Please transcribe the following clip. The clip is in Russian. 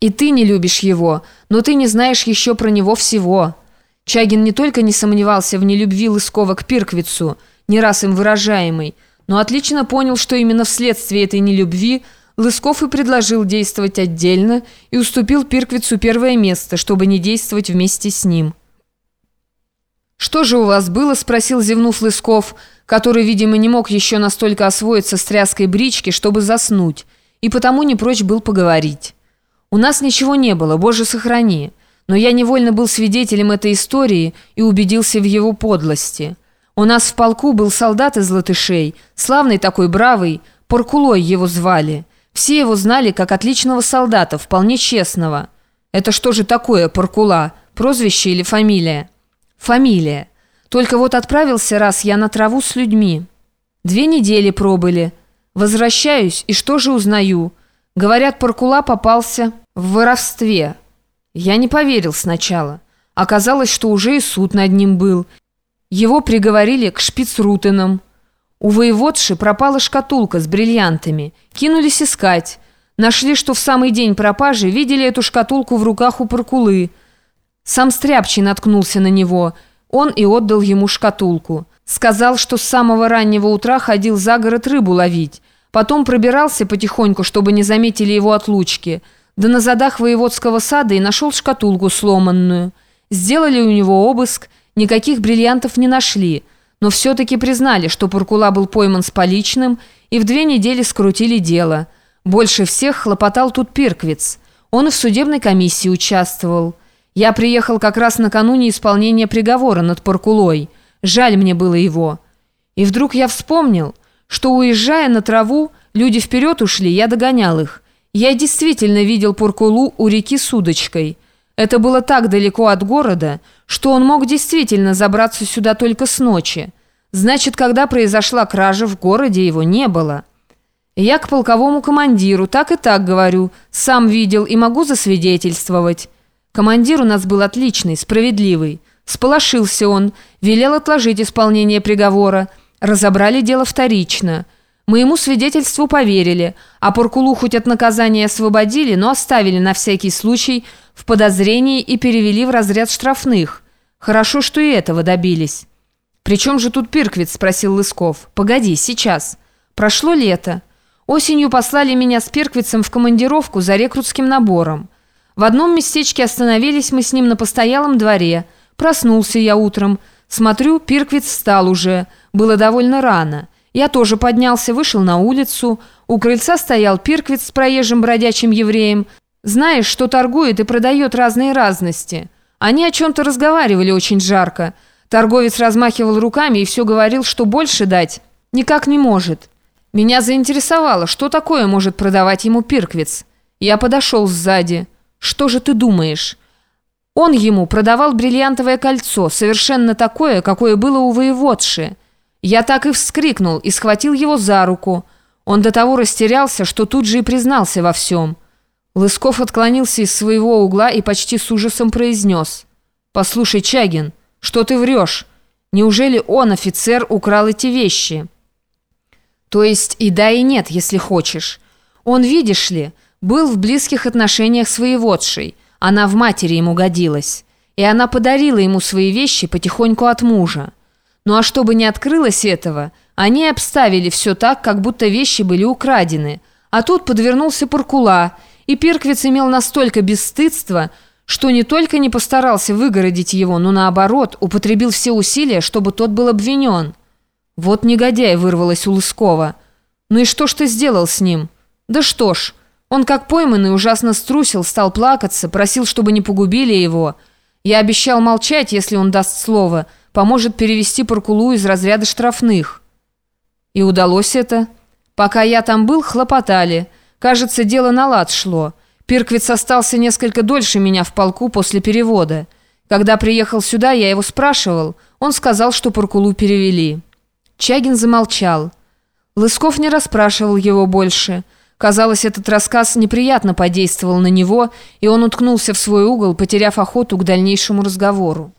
И ты не любишь его, но ты не знаешь еще про него всего». Чагин не только не сомневался в нелюбви Лыскова к Пирквицу, не раз им выражаемой, но отлично понял, что именно вследствие этой нелюбви Лысков и предложил действовать отдельно и уступил Пирквицу первое место, чтобы не действовать вместе с ним. «Что же у вас было?» – спросил зевнув Лысков, который, видимо, не мог еще настолько освоиться с тряской брички, чтобы заснуть, и потому не прочь был поговорить. «У нас ничего не было, боже сохрани, но я невольно был свидетелем этой истории и убедился в его подлости». У нас в полку был солдат из латышей, славный такой, бравый, Паркулой его звали. Все его знали как отличного солдата, вполне честного. Это что же такое, Паркула? Прозвище или фамилия? Фамилия. Только вот отправился раз я на траву с людьми. Две недели пробыли. Возвращаюсь, и что же узнаю? Говорят, Паркула попался в воровстве. Я не поверил сначала. Оказалось, что уже и суд над ним был, его приговорили к шпицрутенам. У воеводши пропала шкатулка с бриллиантами. Кинулись искать. Нашли, что в самый день пропажи видели эту шкатулку в руках у Паркулы. Сам Стряпчий наткнулся на него. Он и отдал ему шкатулку. Сказал, что с самого раннего утра ходил за город рыбу ловить. Потом пробирался потихоньку, чтобы не заметили его отлучки. Да на задах воеводского сада и нашел шкатулку сломанную. Сделали у него обыск – Никаких бриллиантов не нашли, но все-таки признали, что Паркула был пойман с поличным и в две недели скрутили дело. Больше всех хлопотал тут Пирквиц. Он и в судебной комиссии участвовал. Я приехал как раз накануне исполнения приговора над Паркулой. Жаль мне было его. И вдруг я вспомнил, что, уезжая на траву, люди вперед ушли, я догонял их. Я действительно видел Паркулу у реки с удочкой. Это было так далеко от города, что он мог действительно забраться сюда только с ночи. Значит, когда произошла кража, в городе его не было. Я к полковому командиру так и так говорю, сам видел и могу засвидетельствовать. Командир у нас был отличный, справедливый. Сполошился он, велел отложить исполнение приговора. Разобрали дело вторично. Моему свидетельству поверили, а Поркулу хоть от наказания освободили, но оставили на всякий случай в подозрении и перевели в разряд штрафных. Хорошо, что и этого добились. «При чем же тут Пирквиц?» – спросил Лысков. «Погоди, сейчас. Прошло лето. Осенью послали меня с Пирквицем в командировку за рекрутским набором. В одном местечке остановились мы с ним на постоялом дворе. Проснулся я утром. Смотрю, Пирквиц встал уже. Было довольно рано». Я тоже поднялся, вышел на улицу. У крыльца стоял Пирквиц с проезжим бродячим евреем. Знаешь, что торгует и продает разные разности. Они о чем-то разговаривали очень жарко. Торговец размахивал руками и все говорил, что больше дать никак не может. Меня заинтересовало, что такое может продавать ему Пирквиц. Я подошел сзади. Что же ты думаешь? Он ему продавал бриллиантовое кольцо, совершенно такое, какое было у воеводши. Я так и вскрикнул и схватил его за руку. Он до того растерялся, что тут же и признался во всем. Лысков отклонился из своего угла и почти с ужасом произнес. «Послушай, Чагин, что ты врешь? Неужели он, офицер, украл эти вещи?» «То есть и да, и нет, если хочешь. Он, видишь ли, был в близких отношениях с воеводшей. Она в матери ему годилась. И она подарила ему свои вещи потихоньку от мужа. Ну а чтобы не открылось этого, они обставили все так, как будто вещи были украдены. А тут подвернулся Паркула, и Пирквиц имел настолько бесстыдство, что не только не постарался выгородить его, но наоборот, употребил все усилия, чтобы тот был обвинен. Вот негодяй вырвалось у Лыскова. Ну и что ж ты сделал с ним? Да что ж, он как пойманный ужасно струсил, стал плакаться, просил, чтобы не погубили его. Я обещал молчать, если он даст слово – поможет перевести Паркулу из разряда штрафных. И удалось это. Пока я там был, хлопотали. Кажется, дело на лад шло. Пирквиц остался несколько дольше меня в полку после перевода. Когда приехал сюда, я его спрашивал. Он сказал, что Паркулу перевели. Чагин замолчал. Лысков не расспрашивал его больше. Казалось, этот рассказ неприятно подействовал на него, и он уткнулся в свой угол, потеряв охоту к дальнейшему разговору.